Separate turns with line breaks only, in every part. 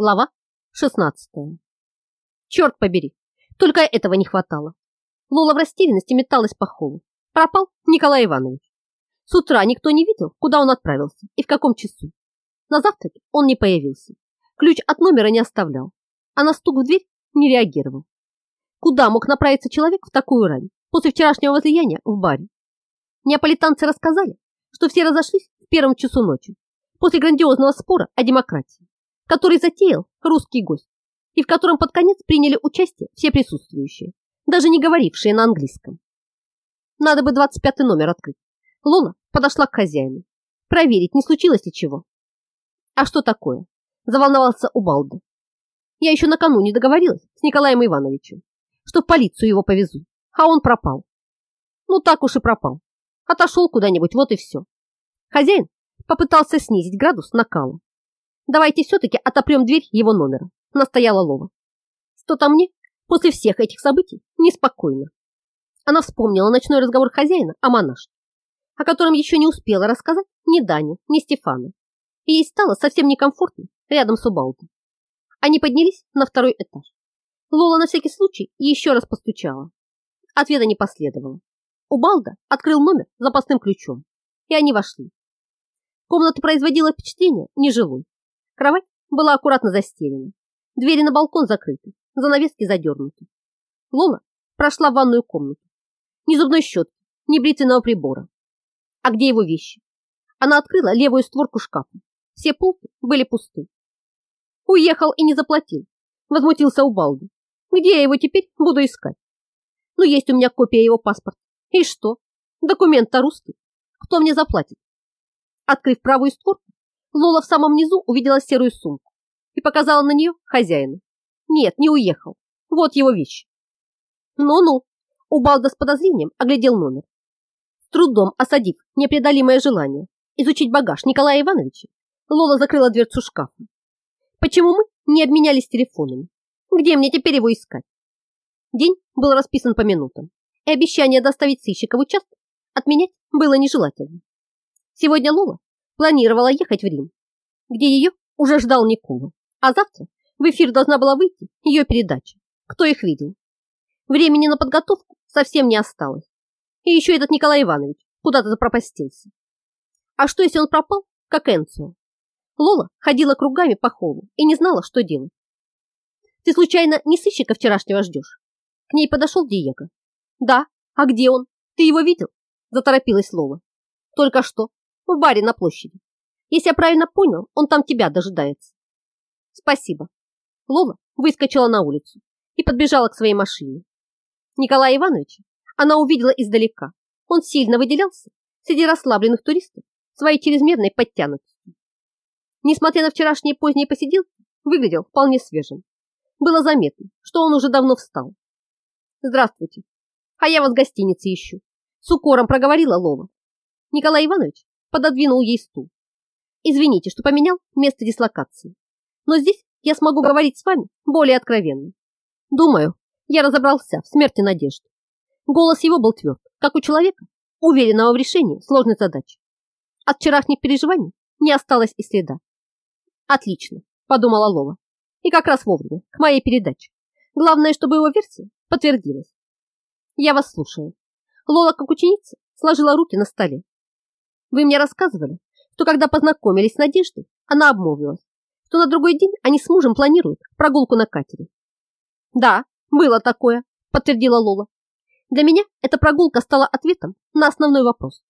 Глава 16. Черт побери, только этого не хватало. Лола в растерянности металась по холу. Пропал Николай Иванович. С утра никто не видел, куда он отправился и в каком часу. На завтраке он не появился. Ключ от номера не оставлял, а на стук в дверь не реагировал. Куда мог направиться человек в такую рань после вчерашнего возлияния в баре? Неаполитанцы рассказали, что все разошлись в первом часу ночи после грандиозного спора о демократии который затеял русский гость и в котором под конец приняли участие все присутствующие, даже не говорившие на английском. Надо бы 25 номер открыть. Лола подошла к хозяину. Проверить, не случилось ли чего. А что такое? Заволновался Убалда. Я еще накануне договорилась с Николаем Ивановичем, что в полицию его повезу, а он пропал. Ну так уж и пропал. Отошел куда-нибудь, вот и все. Хозяин попытался снизить градус накала, Давайте все-таки отопрем дверь его номера, настояла Лова. Что-то мне после всех этих событий неспокойно. Она вспомнила ночной разговор хозяина о монашке, о котором еще не успела рассказать ни Дане, ни Стефану. И ей стало совсем некомфортно рядом с Убалдом. Они поднялись на второй этаж. Лола на всякий случай еще раз постучала. Ответа не последовало. Убалда открыл номер запасным ключом, и они вошли. Комната производила впечатление нежилой. Кровать была аккуратно застелена, двери на балкон закрыты, занавески задернуты. Лола прошла в ванную комнату. Ни зубной щетки, ни бритвенного прибора. А где его вещи? Она открыла левую створку шкафа. Все полки были пусты. Уехал и не заплатил, возмутился Убалди. Где я его теперь буду искать? Ну, есть у меня копия его паспорта. И что? Документ-то русский. Кто мне заплатит? Открыв правую створку, Лола в самом низу увидела серую сумку и показала на нее хозяину. Нет, не уехал. Вот его вещи. Ну-ну, Убалда с подозрением оглядел номер. С трудом осадив непреодолимое желание изучить багаж Николая Ивановича, Лола закрыла дверцу шкафа. Почему мы не обменялись телефонами? Где мне теперь его искать? День был расписан по минутам, и обещание доставить сыщика в участок отменять было нежелательно. Сегодня Лола планировала ехать в Рим, где ее уже ждал Никола, а завтра в эфир должна была выйти ее передача «Кто их видел?». Времени на подготовку совсем не осталось. И еще этот Николай Иванович куда-то запропастился. А что, если он пропал, как Энцио? Лола ходила кругами по холлу и не знала, что делать. Ты случайно не сыщика вчерашнего ждешь? К ней подошел Диего. Да, а где он? Ты его видел? Заторопилась Лола. Только что в баре на площади. Если я правильно понял, он там тебя дожидается. Спасибо. Лола выскочила на улицу и подбежала к своей машине. Николая Ивановича она увидела издалека. Он сильно выделялся среди расслабленных туристов своей чрезмерной подтянутостью. Несмотря на вчерашние поздние посиделки, выглядел вполне свежим. Было заметно, что он уже давно встал. Здравствуйте. А я вас в гостинице ищу. С укором проговорила Лова. Николай Иванович пододвинул ей стул. Извините, что поменял место дислокации, но здесь я смогу говорить с вами более откровенно. Думаю, я разобрался в смерти Надежды. Голос его был тверд, как у человека, уверенного в решении сложной задачи. От вчерашних переживаний не осталось и следа. Отлично, подумала Лола. И как раз вовремя, к моей передаче. Главное, чтобы его версия подтвердилась. Я вас слушаю. Лола, как ученица, сложила руки на столе вы мне рассказывали, что когда познакомились с Надеждой, она обмолвилась, что на другой день они с мужем планируют прогулку на катере. Да, было такое, подтвердила Лола. Для меня эта прогулка стала ответом на основной вопрос.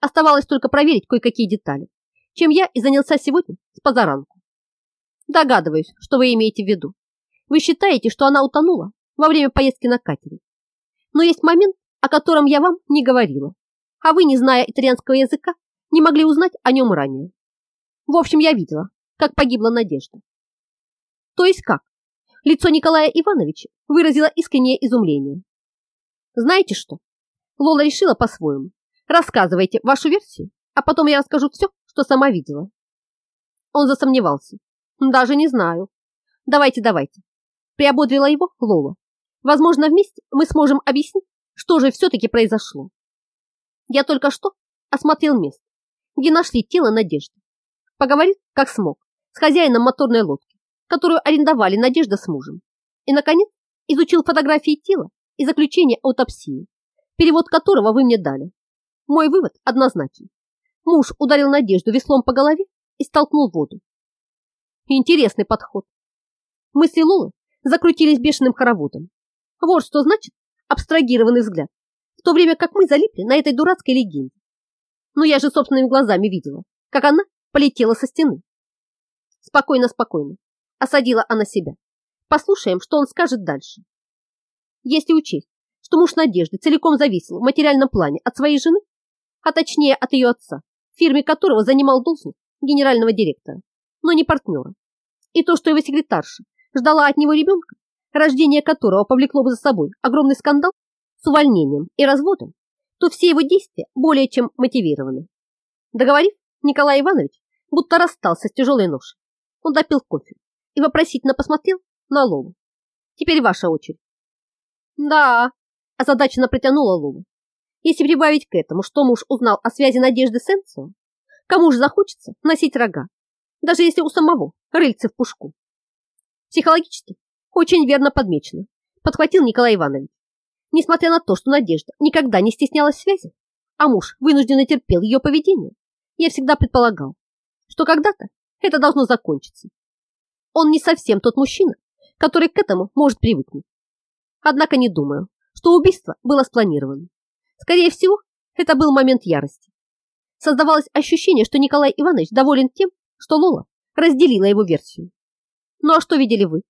Оставалось только проверить кое-какие детали, чем я и занялся сегодня с позаранку. Догадываюсь, что вы имеете в виду. Вы считаете, что она утонула во время поездки на катере. Но есть момент, о котором я вам не говорила а вы, не зная итальянского языка, не могли узнать о нем ранее. В общем, я видела, как погибла Надежда. То есть как? Лицо Николая Ивановича выразило искреннее изумление. Знаете что? Лола решила по-своему. Рассказывайте вашу версию, а потом я расскажу все, что сама видела. Он засомневался. Даже не знаю. Давайте, давайте. Приободрила его Лола. Возможно, вместе мы сможем объяснить, что же все-таки произошло. Я только что осмотрел место, где нашли тело Надежды. Поговорил, как смог, с хозяином моторной лодки, которую арендовали Надежда с мужем. И, наконец, изучил фотографии тела и заключение аутопсии, перевод которого вы мне дали. Мой вывод однозначен. Муж ударил Надежду веслом по голове и столкнул в воду. Интересный подход. Мысли Лолы закрутились бешеным хороводом. Вот что значит абстрагированный взгляд, то время как мы залипли на этой дурацкой легенде. Но я же собственными глазами видела, как она полетела со стены. Спокойно, спокойно. Осадила она себя. Послушаем, что он скажет дальше. Если учесть, что муж Надежды целиком зависел в материальном плане от своей жены, а точнее от ее отца, фирме которого занимал должность генерального директора, но не партнера, и то, что его секретарша ждала от него ребенка, рождение которого повлекло бы за собой огромный скандал с увольнением и разводом, то все его действия более чем мотивированы. Договорив, Николай Иванович будто расстался с тяжелой ношей. Он допил кофе и вопросительно посмотрел на Лолу. Теперь ваша очередь. Да, озадаченно протянула Лола. Если прибавить к этому, что муж узнал о связи Надежды с Энцио, кому же захочется носить рога, даже если у самого рыльце в пушку. Психологически очень верно подмечено, подхватил Николай Иванович. Несмотря на то, что Надежда никогда не стеснялась связи, а муж вынужденно терпел ее поведение, я всегда предполагал, что когда-то это должно закончиться. Он не совсем тот мужчина, который к этому может привыкнуть. Однако не думаю, что убийство было спланировано. Скорее всего, это был момент ярости. Создавалось ощущение, что Николай Иванович доволен тем, что Лола разделила его версию. Ну а что видели вы?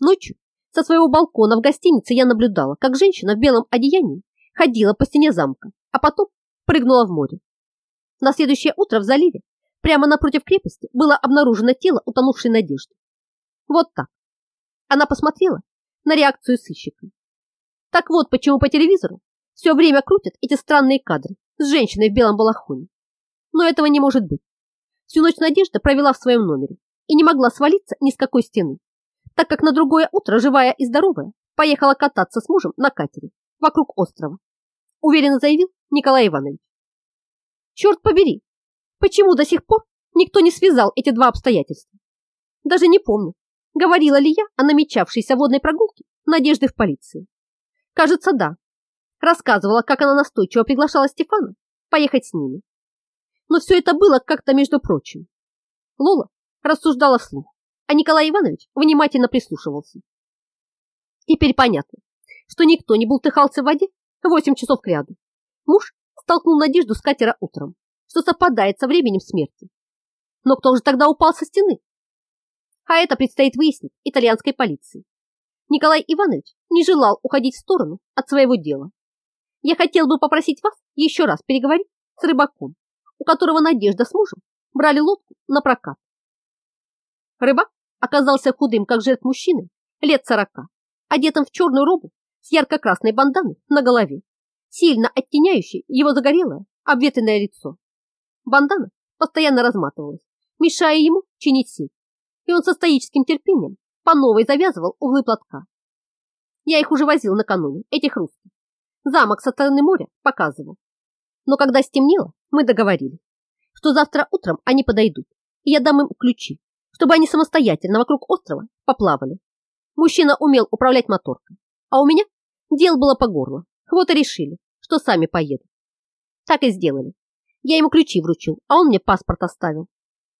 Ночью со своего балкона в гостинице я наблюдала, как женщина в белом одеянии ходила по стене замка, а потом прыгнула в море. На следующее утро в заливе, прямо напротив крепости, было обнаружено тело утонувшей Надежды. Вот так. Она посмотрела на реакцию сыщика. Так вот, почему по телевизору все время крутят эти странные кадры с женщиной в белом балахоне. Но этого не может быть. Всю ночь Надежда провела в своем номере и не могла свалиться ни с какой стены так как на другое утро, живая и здоровая, поехала кататься с мужем на катере вокруг острова, уверенно заявил Николай Иванович. Черт побери, почему до сих пор никто не связал эти два обстоятельства? Даже не помню, говорила ли я о намечавшейся водной прогулке Надежды в полиции. Кажется, да. Рассказывала, как она настойчиво приглашала Стефана поехать с ними. Но все это было как-то между прочим. Лола рассуждала вслух а Николай Иванович внимательно прислушивался. Теперь понятно, что никто не бултыхался в воде восемь часов к ряду. Муж столкнул Надежду с катера утром, что совпадает со временем смерти. Но кто же тогда упал со стены? А это предстоит выяснить итальянской полиции. Николай Иванович не желал уходить в сторону от своего дела. Я хотел бы попросить вас еще раз переговорить с рыбаком, у которого Надежда с мужем брали лодку на прокат. Рыбак оказался худым, как жертв мужчины, лет сорока, одетым в черную робу с ярко-красной банданой на голове, сильно оттеняющей его загорелое, обветренное лицо. Бандана постоянно разматывалась, мешая ему чинить сеть, и он со стоическим терпением по новой завязывал углы платка. Я их уже возил накануне, этих русских. Замок со стороны моря показывал. Но когда стемнело, мы договорились, что завтра утром они подойдут, и я дам им ключи чтобы они самостоятельно вокруг острова поплавали. Мужчина умел управлять моторкой, а у меня дел было по горло. Вот и решили, что сами поедут. Так и сделали. Я ему ключи вручил, а он мне паспорт оставил.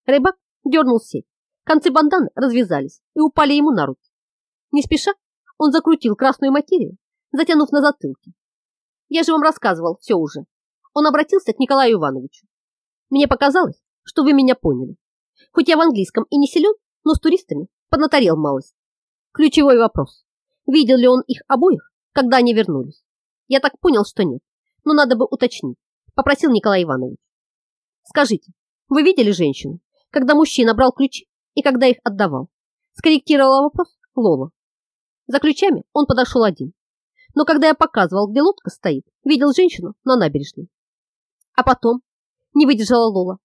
Рыбак дернул сеть. Концы банданы развязались и упали ему на руки. Не спеша он закрутил красную материю, затянув на затылке. Я же вам рассказывал все уже. Он обратился к Николаю Ивановичу. Мне показалось, что вы меня поняли. Хоть я в английском и не силен, но с туристами поднаторел малость. Ключевой вопрос. Видел ли он их обоих, когда они вернулись? Я так понял, что нет, но надо бы уточнить. Попросил Николай Иванович. Скажите, вы видели женщину, когда мужчина брал ключи и когда их отдавал? Скорректировала вопрос Лола. За ключами он подошел один. Но когда я показывал, где лодка стоит, видел женщину на набережной. А потом не выдержала Лола.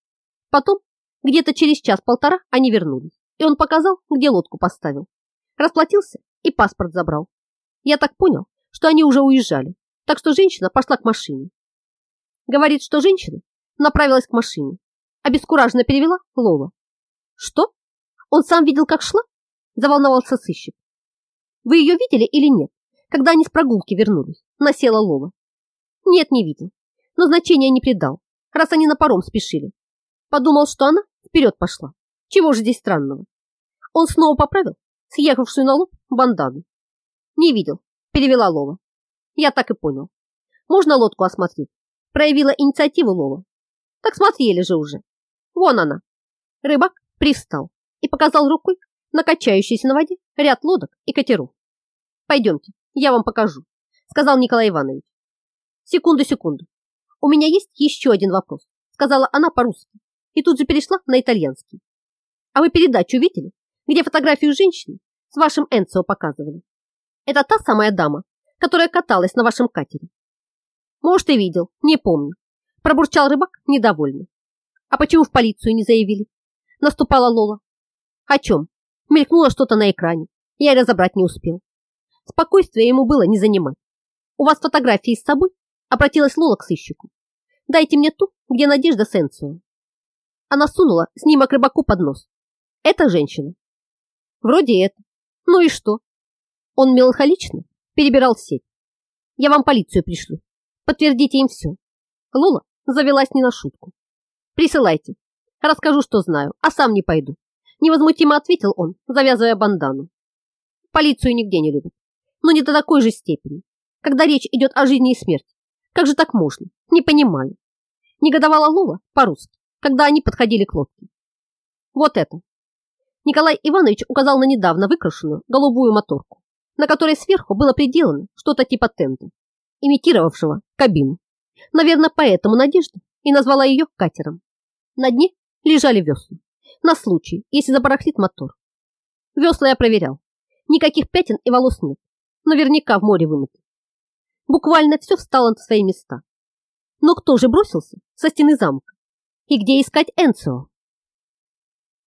Потом где-то через час-полтора они вернулись, и он показал, где лодку поставил. Расплатился и паспорт забрал. Я так понял, что они уже уезжали, так что женщина пошла к машине. Говорит, что женщина направилась к машине. Обескураженно перевела Лола. Что? Он сам видел, как шла? Заволновался сыщик. Вы ее видели или нет, когда они с прогулки вернулись? Насела Лола. Нет, не видел, но значения не придал, раз они на паром спешили. Подумал, что она вперед пошла. Чего же здесь странного? Он снова поправил съехавшую на лоб бандану. Не видел, перевела Лола. Я так и понял. Можно лодку осмотреть? Проявила инициативу Лола. Так смотрели же уже. Вон она. Рыбак пристал и показал рукой на качающийся на воде ряд лодок и катеров. Пойдемте, я вам покажу, сказал Николай Иванович. Секунду, секунду. У меня есть еще один вопрос, сказала она по-русски и тут же перешла на итальянский. А вы передачу видели, где фотографию женщины с вашим Энцио показывали? Это та самая дама, которая каталась на вашем катере. Может, и видел, не помню. Пробурчал рыбак недовольно. А почему в полицию не заявили? Наступала Лола. О чем? Мелькнуло что-то на экране. Я разобрать не успел. Спокойствие ему было не занимать. У вас фотографии с собой? Обратилась Лола к сыщику. Дайте мне ту, где Надежда Сенсуа. Она сунула снимок рыбаку под нос. Это женщина. Вроде это. Ну и что? Он меланхолично перебирал сеть. Я вам полицию пришлю. Подтвердите им все. Лола завелась не на шутку. Присылайте. Расскажу, что знаю, а сам не пойду. Невозмутимо ответил он, завязывая бандану. Полицию нигде не любят. Но не до такой же степени. Когда речь идет о жизни и смерти. Как же так можно? Не понимаю. Негодовала Лола по-русски, когда они подходили к лодке. Вот это. Николай Иванович указал на недавно выкрашенную голубую моторку, на которой сверху было приделано что-то типа тента, имитировавшего кабину. Наверное, поэтому Надежда и назвала ее катером. На дне лежали весла, на случай, если забарахлит мотор. Весла я проверял. Никаких пятен и волос нет. Наверняка в море вымыты. Буквально все встало на свои места. Но кто же бросился со стены замка? И где искать Энцио?